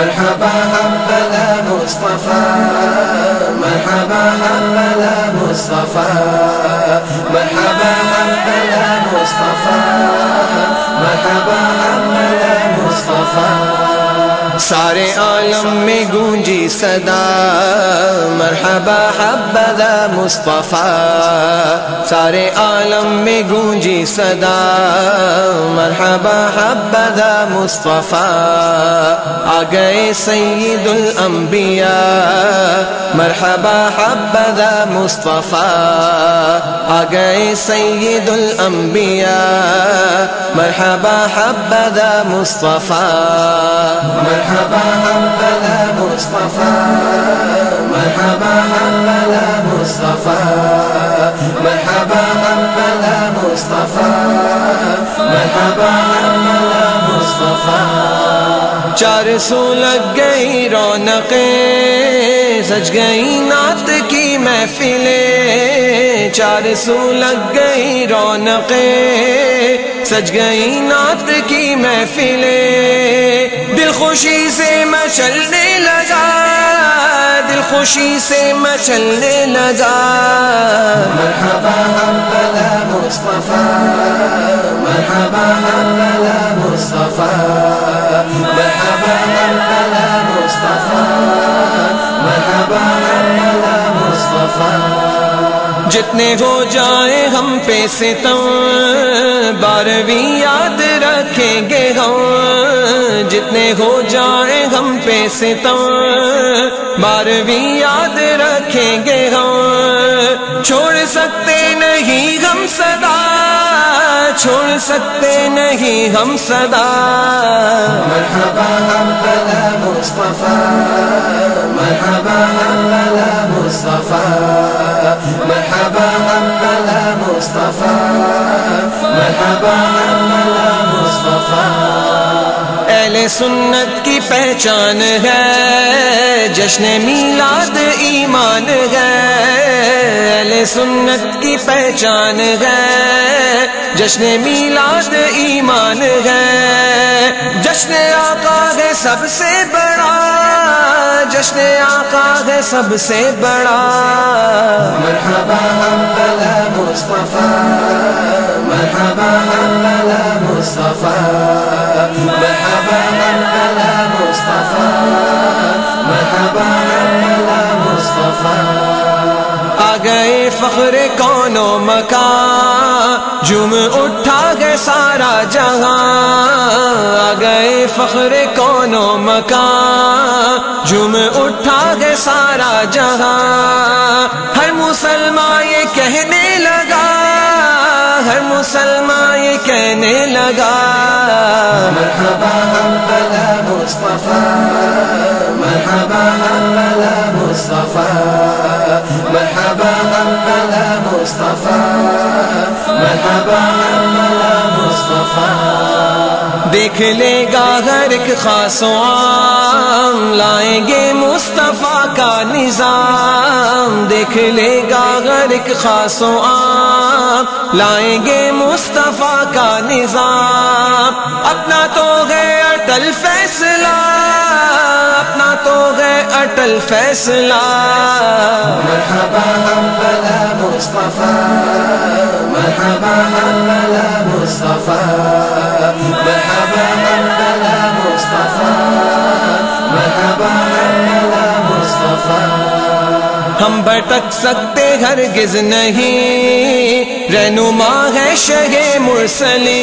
مرحبا حبذا مصطفى. مرحبا حبذا مصطفى. مرحبا حبذا مصطفى مرحبا حبذا مصطفى سارے عالم میں گونجی صدا، مرحبا حبذا مصطفیٰ۔ سارے عالم میں گونجی صدا، مرحبا حبذا مصطفیٰ۔ آ گئے سید الانبیاء مرحبا حبذا مصطفیٰ۔ آ گئے سید الانبیاء مرحبا حبذا مصطفیٰ۔ مرحبا مرحبا بلا مصطفى مرحبا بلا مصطفى مرحبا بلا مصطفى مرحبا چار سو لگ گئی رونقیں، سج گئی نعت کی محفلیں۔ چار سو لگ گئی رونقیں، سج گئی نعت کی محفلیں۔ دل خوشی سے مچلنے لگا، دل خوشی سے مچلنے لگا۔ مرحبا مصطفیٰ۔ مرحبا مصطفیٰ۔ مرحبا مرحبا جتنے ہو جائیں ہم پہ ستم، بارہویں یاد رکھیں گے ہم۔ جتنے ہو جائیں ہم پہ ستم، بارہویں یاد رکھیں گے ہم۔ چھوڑ سکتے نہیں ہم صدا چھوڑ سکتے نہیں ہم صدا۔ مرحبا مصطفیٰ۔ مرحبا مصطفیٰ۔ مرحبا مصطفیٰ۔ مرحبا مصطفیٰ۔ اہل سنت کی پہچان ہے جشن میلاد ایمان ہے۔ اہل سنت کی پہچان ہے، جشن میلاد ایمان ہے۔ جشن آقا ہے سب سے بڑا، جشن آقا ہے سب سے بڑا۔ مرحبا حبذا مصطفیٰ۔ مرحبا حبذا مصطفیٰ۔ مکان جم اٹھا گئے سارا جہاں گئے فخر کون و مکان جم اٹھا گئے سارا جہاں، ہر مسلمان یہ کہنے لگا، ہر مسلمان کہنے لگا۔ مرحبا حبذا مصطفیٰ۔ مرحبا حبذا مصطفیٰ۔ مرحبا حبذا مصطفیٰ۔ مرحبا حبذا مصطفیٰ۔ دیکھ لے گا ہر ایک خاص عام، لائیں گے مصطفیٰ کا نظام۔ دیکھ لے گا ہر ایک خاص عام، لائیں گے مصطفیٰ کا نظام۔ اپنا تو ہے اٹل فیصلہ، اپنا تو ہے اٹل فیصلہ۔ مرحبا حبذا مصطفیٰ۔ مرحبا حبذا مصطفیٰ۔ ہم بھٹک سکتے ہرگز نہیں۔ رہنما ہے شہ مرسلی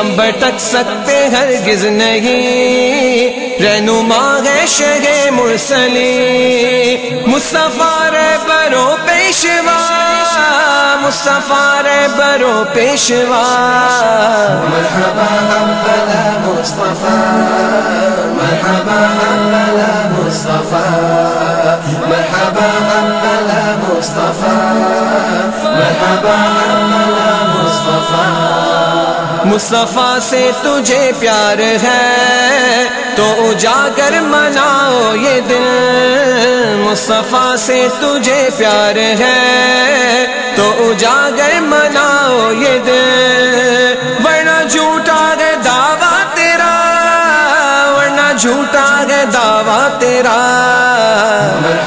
ہم بھٹک سکتے ہرگز نہیں۔ رہنما ہے شہ مرسلی مصطفیٰ برو پیشوا۔ مصطفیٰ برو پیشوا۔ مرحبا حبذا مصطفیٰ۔ مرحبا حبذا مصطفیٰ۔ مرحبا حبذا مصطفیٰ مرحبا حبذا مصطفیٰ سے تجھے پیار ہے، تو اجاگر مناؤ یہ دل۔ مصطفیٰ سے تجھے پیار ہے، تو اجاگر مناؤ یہ دل۔ ورنہ جھوٹا گئے دعویٰ تیرا، ورنہ جھوٹا گئے دعویٰ تیرا۔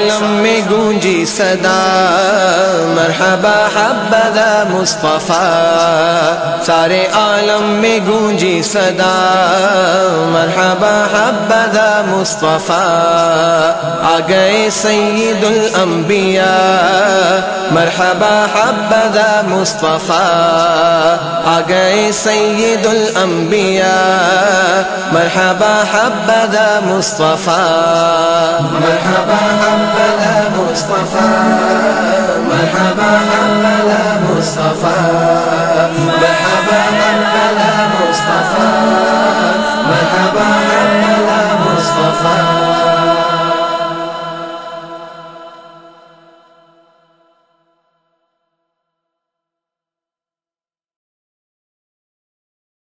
عالم میں گونجی صدا، مرحبا حبذا مصطفیٰ۔ سارے عالم میں گونجی صدا، مرحبا حبذا مصطفیٰ۔ آ گئے سید الانبیاء مرحبا حبذا مصطفیٰ۔ آ گئے سید الانبیاء مرحبا حبذا مصطفیٰ۔ مرحبا